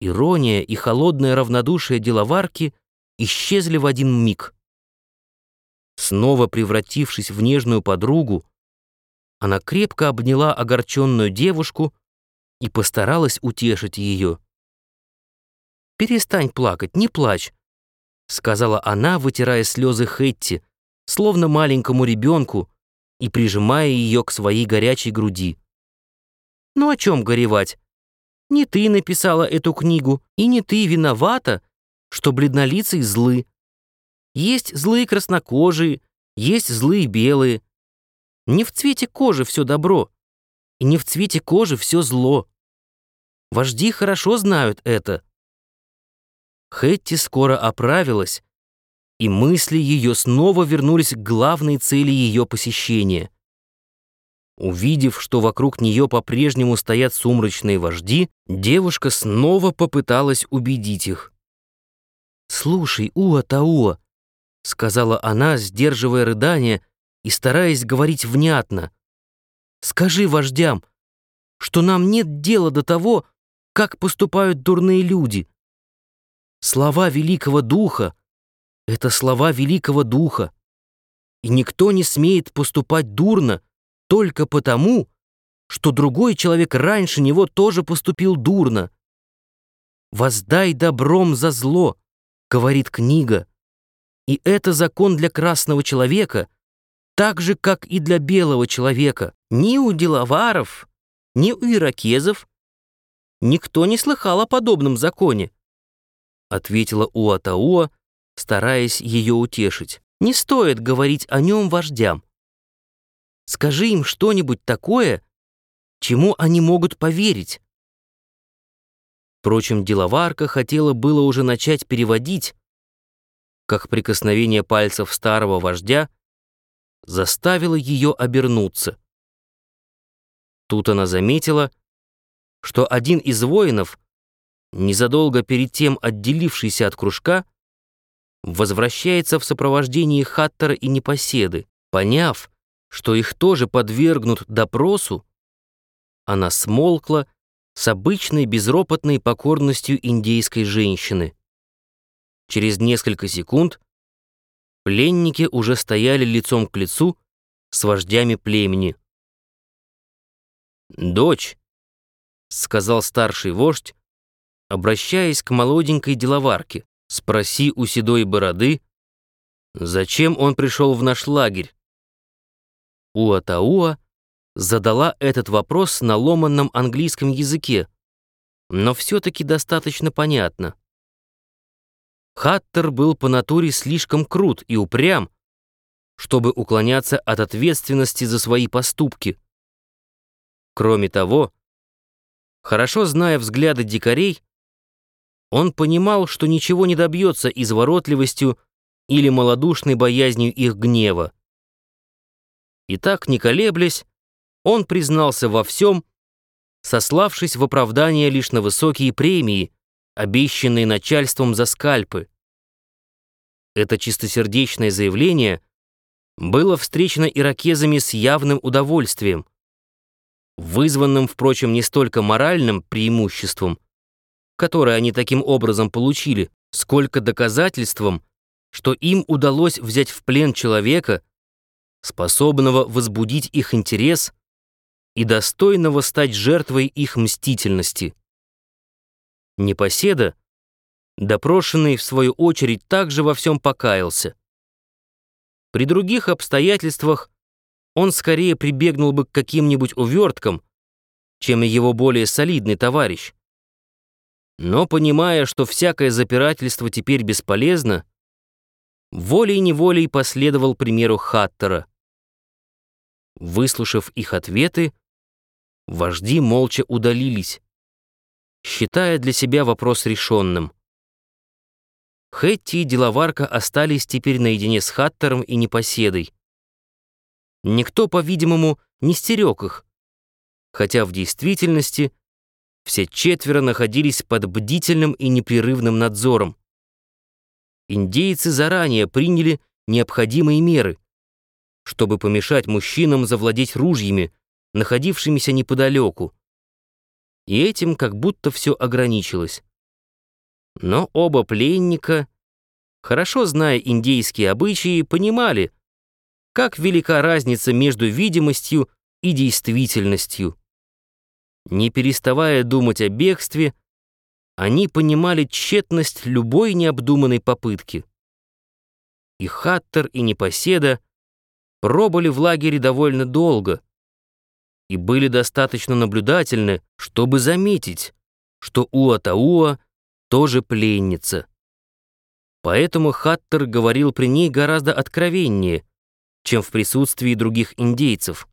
Ирония и холодное равнодушие деловарки исчезли в один миг. Снова превратившись в нежную подругу, она крепко обняла огорченную девушку и постаралась утешить ее. «Перестань плакать, не плачь», — сказала она, вытирая слезы Хетти, словно маленькому ребенку, и прижимая ее к своей горячей груди. «Ну о чем горевать? Не ты написала эту книгу, и не ты виновата, что бледнолицые злы. Есть злые краснокожие, есть злые белые. Не в цвете кожи все добро, и не в цвете кожи все зло. Вожди хорошо знают это. Хэтти скоро оправилась, и мысли ее снова вернулись к главной цели ее посещения. Увидев, что вокруг нее по-прежнему стоят сумрачные вожди, девушка снова попыталась убедить их. «Слушай, Уа-Тауа», — сказала она, сдерживая рыдание и стараясь говорить внятно, «скажи вождям, что нам нет дела до того, как поступают дурные люди. Слова Великого Духа — это слова Великого Духа, и никто не смеет поступать дурно только потому, что другой человек раньше него тоже поступил дурно. «Воздай добром за зло», говорит книга. И это закон для красного человека, так же, как и для белого человека. Ни у деловаров, ни у иракезов никто не слыхал о подобном законе, ответила Уатауа, стараясь ее утешить. Не стоит говорить о нем вождям. Скажи им что-нибудь такое, чему они могут поверить. Впрочем, деловарка хотела было уже начать переводить, как прикосновение пальцев старого вождя заставило ее обернуться. Тут она заметила, что один из воинов, незадолго перед тем отделившийся от кружка, возвращается в сопровождении Хаттера и Непоседы. Поняв, что их тоже подвергнут допросу, она смолкла с обычной безропотной покорностью индейской женщины. Через несколько секунд пленники уже стояли лицом к лицу с вождями племени. «Дочь», — сказал старший вождь, обращаясь к молоденькой деловарке, «спроси у седой бороды, зачем он пришел в наш лагерь?» Уатауа задала этот вопрос на ломанном английском языке, но все-таки достаточно понятно. Хаттер был по натуре слишком крут и упрям, чтобы уклоняться от ответственности за свои поступки. Кроме того, хорошо зная взгляды дикарей, он понимал, что ничего не добьется изворотливостью или малодушной боязнью их гнева. И так, не колеблясь, он признался во всем, сославшись в оправдание лишь на высокие премии, обещанные начальством за скальпы. Это чистосердечное заявление было встречено иракезами с явным удовольствием, вызванным, впрочем, не столько моральным преимуществом, которое они таким образом получили, сколько доказательством, что им удалось взять в плен человека, способного возбудить их интерес и достойного стать жертвой их мстительности. Непоседа, допрошенный в свою очередь, также во всем покаялся. При других обстоятельствах он скорее прибегнул бы к каким-нибудь уверткам, чем его более солидный товарищ. Но понимая, что всякое запирательство теперь бесполезно, волей-неволей последовал примеру Хаттера. Выслушав их ответы, вожди молча удалились, считая для себя вопрос решенным. Хэтти и деловарка остались теперь наедине с Хаттером и Непоседой. Никто, по-видимому, не стерег их, хотя в действительности все четверо находились под бдительным и непрерывным надзором. Индейцы заранее приняли необходимые меры — чтобы помешать мужчинам завладеть ружьями, находившимися неподалеку. И этим как будто все ограничилось. Но оба пленника, хорошо зная индейские обычаи, понимали, как велика разница между видимостью и действительностью. Не переставая думать о бегстве, они понимали тщетность любой необдуманной попытки. И Хаттер, и Непоседа пробыли в лагере довольно долго и были достаточно наблюдательны, чтобы заметить, что Уатауа тоже пленница. Поэтому Хаттер говорил при ней гораздо откровеннее, чем в присутствии других индейцев.